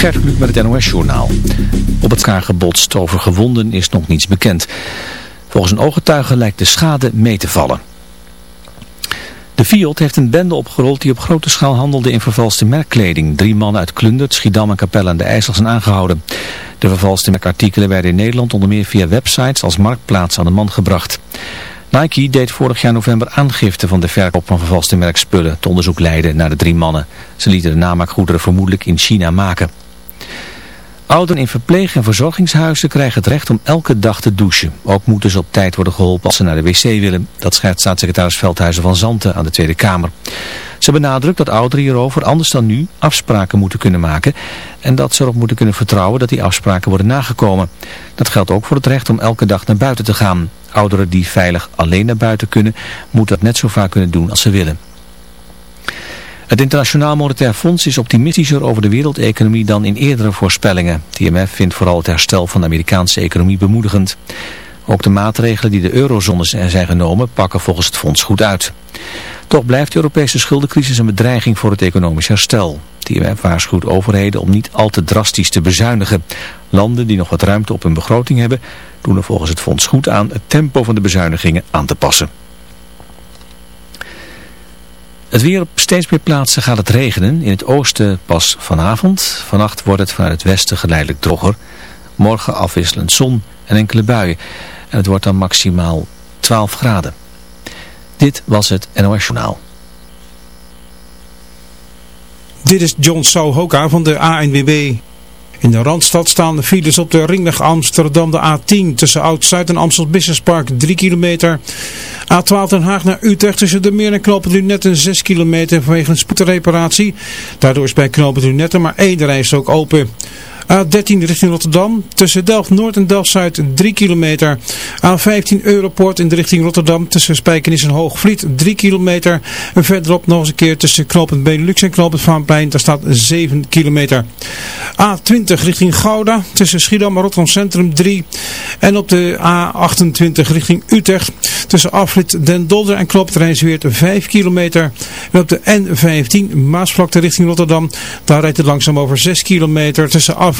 Gert Kluk met het NOS-journaal. Op het kaar gebotst over gewonden is nog niets bekend. Volgens een ooggetuige lijkt de schade mee te vallen. De Fiat heeft een bende opgerold die op grote schaal handelde in vervalste merkkleding. Drie mannen uit Klundert, Schiedam en Capelle aan de IJssel zijn aangehouden. De vervalste merkartikelen werden in Nederland onder meer via websites als marktplaats aan de man gebracht. Nike deed vorig jaar november aangifte van de verkoop van vervalste merkspullen. Het onderzoek leidde naar de drie mannen. Ze lieten de namaakgoederen vermoedelijk in China maken. Ouderen in verpleeg- en verzorgingshuizen krijgen het recht om elke dag te douchen. Ook moeten ze op tijd worden geholpen als ze naar de wc willen. Dat schrijft staatssecretaris Veldhuizen van Zanten aan de Tweede Kamer. Ze benadrukt dat ouderen hierover anders dan nu afspraken moeten kunnen maken. En dat ze erop moeten kunnen vertrouwen dat die afspraken worden nagekomen. Dat geldt ook voor het recht om elke dag naar buiten te gaan. Ouderen die veilig alleen naar buiten kunnen, moeten dat net zo vaak kunnen doen als ze willen. Het Internationaal Monetair Fonds is optimistischer over de wereldeconomie dan in eerdere voorspellingen. Het IMF vindt vooral het herstel van de Amerikaanse economie bemoedigend. Ook de maatregelen die de eurozone zijn genomen pakken volgens het fonds goed uit. Toch blijft de Europese schuldencrisis een bedreiging voor het economisch herstel. Het IMF waarschuwt overheden om niet al te drastisch te bezuinigen. Landen die nog wat ruimte op hun begroting hebben, doen er volgens het fonds goed aan het tempo van de bezuinigingen aan te passen. Het weer op steeds meer plaatsen gaat het regenen. In het oosten pas vanavond. Vannacht wordt het vanuit het westen geleidelijk droger. Morgen afwisselend zon en enkele buien. En het wordt dan maximaal 12 graden. Dit was het NOS Journaal. Dit is John Souhoka van de ANWB. In de Randstad staan de files op de ringweg Amsterdam de A10 tussen Oud-Zuid en Amstel Business Park 3 kilometer. A12 Den Haag naar Utrecht tussen de Meer en Knopen Lunetten 6 kilometer vanwege een spoedreparatie. Daardoor is bij Knopen Lunetten maar één reis ook open. A13 richting Rotterdam. Tussen Delft-Noord en Delft-Zuid 3 kilometer. A15 Europoort in de richting Rotterdam. Tussen Spijkenis en Hoogvliet 3 kilometer. En verderop nog eens een keer tussen knooppunt Benelux en knooppunt Vaanplein. Daar staat 7 kilometer. A20 richting Gouda. Tussen Schiedam en Rotterdam Centrum 3. En op de A28 richting Utrecht. Tussen afrit Den Dolder en knooppunt Rijnsweert 5 kilometer. En op de N15 Maasvlakte richting Rotterdam. Daar rijdt het langzaam over 6 kilometer. Tussen afrit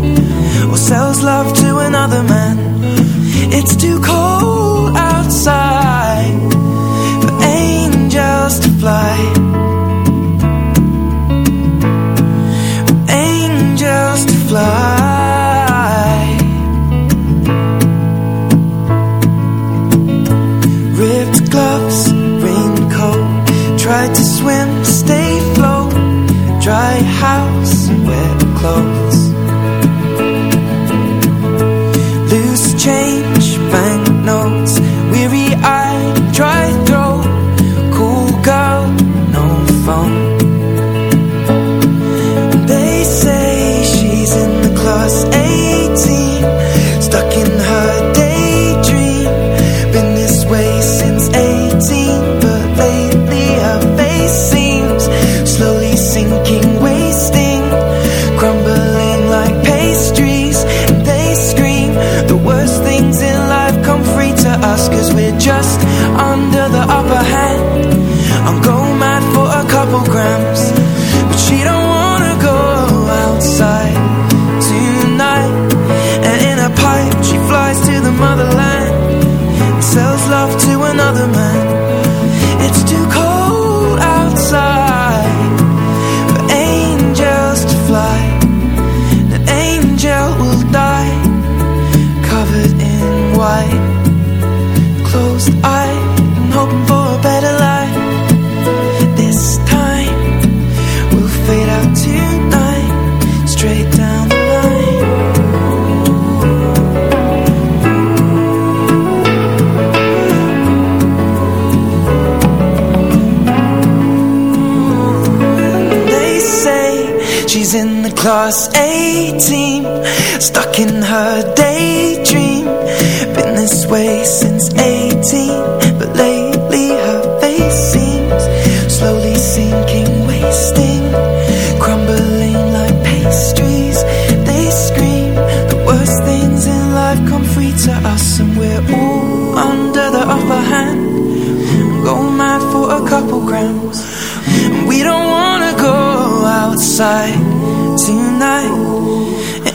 or sells love to another man. It's too cold outside for angels to fly. For angels to fly. Ripped gloves, raincoat. Tried to swim, stay. Dry house, wet clothes class 18 Stuck in her day.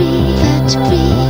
Be let be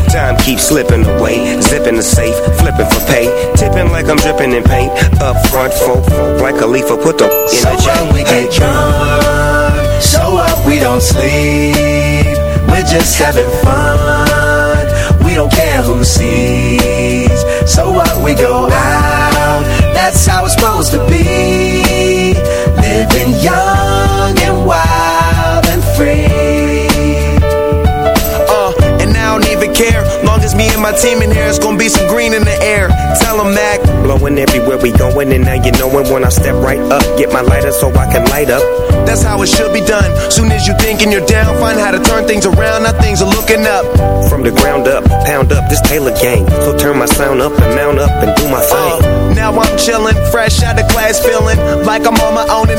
Time keeps slipping away. Zipping the safe, flipping for pay. Tipping like I'm dripping in paint. Up front, folk, folk like a leaf, put the in So the chain. when we get drunk, so up we don't sleep. We're just having fun. We don't care who sees. So what we go out, that's how it's supposed to be. Living young and wild and free. Even care. Long as me and my team in here, it's gonna be some green in the air. Tell them, Mac. Blowing everywhere we going, and now you knowin' when I step right up. Get my lighter so I can light up. That's how it should be done. Soon as you thinking you're down, find how to turn things around. Now things are looking up. From the ground up, pound up this Taylor gang. So turn my sound up and mount up and do my thing. Uh, now I'm chillin', fresh out of class, feeling like I'm on my own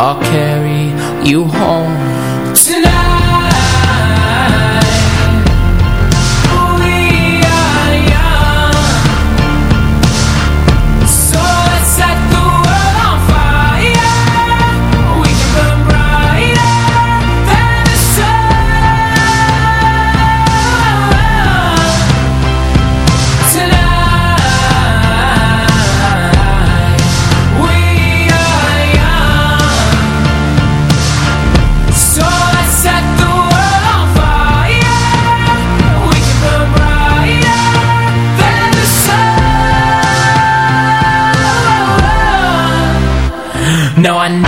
I'll carry you home. No, I.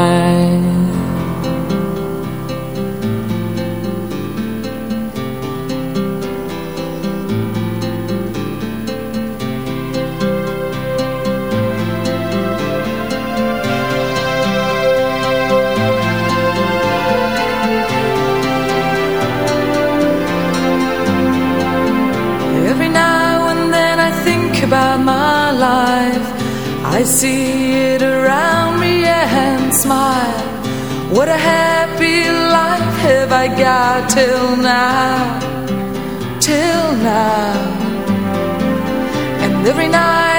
till now, till now. And every night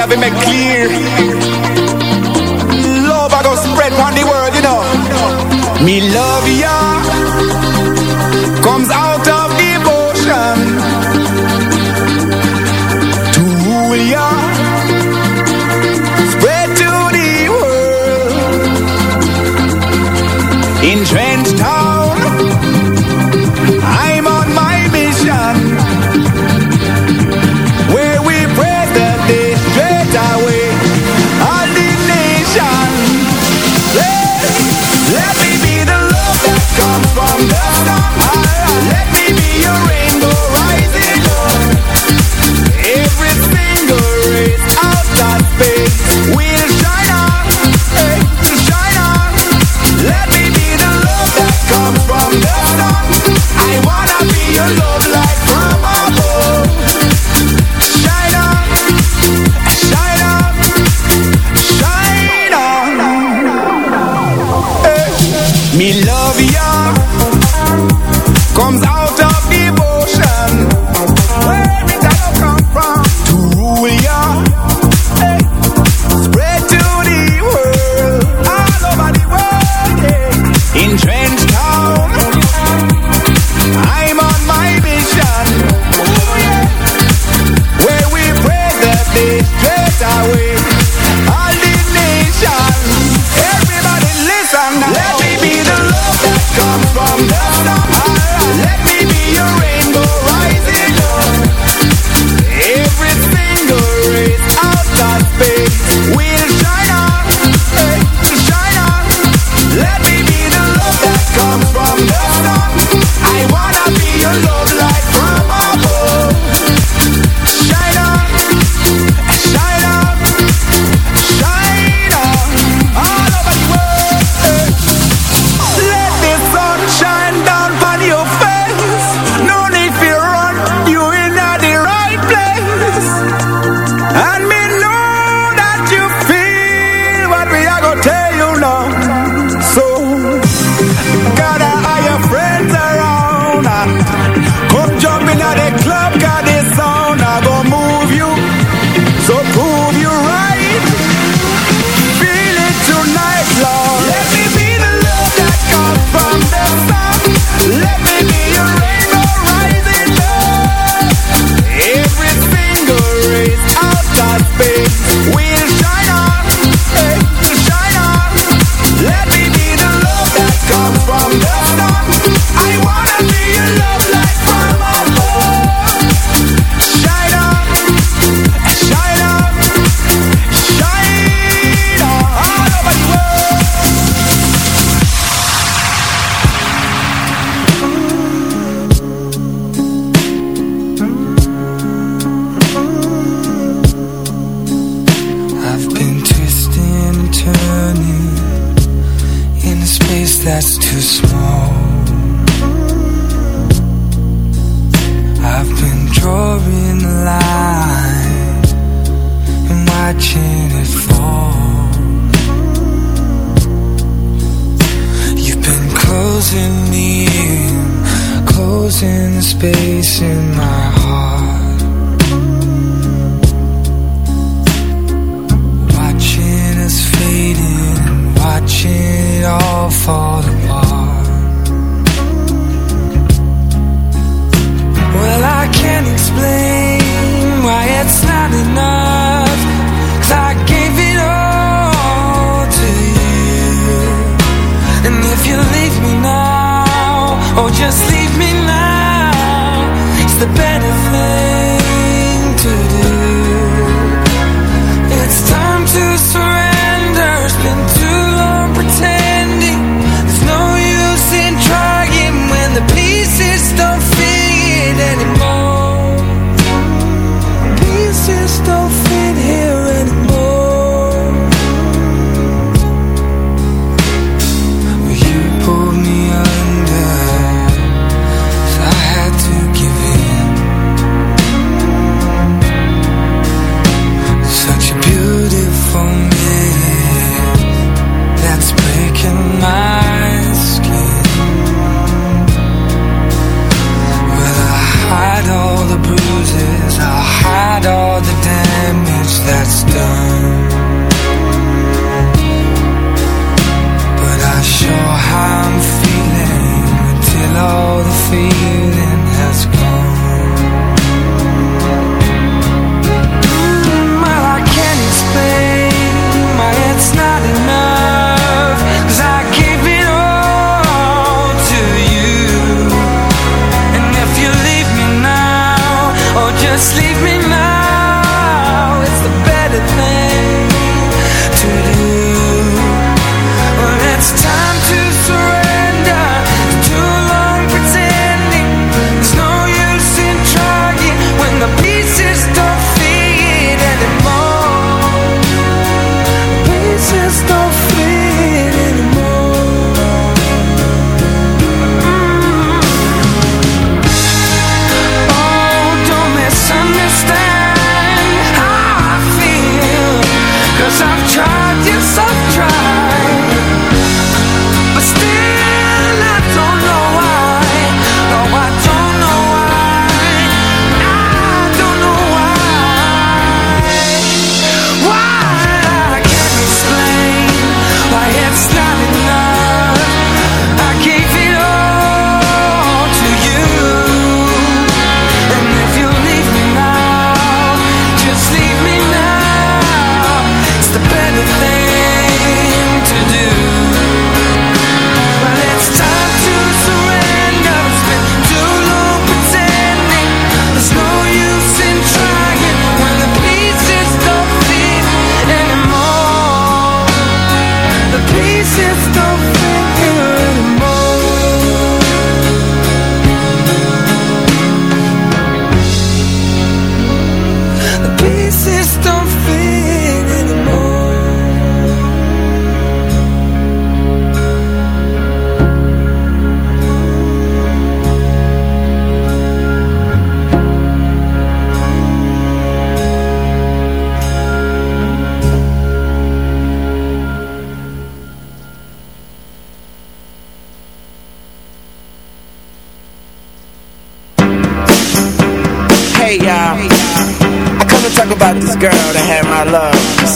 have it make clear.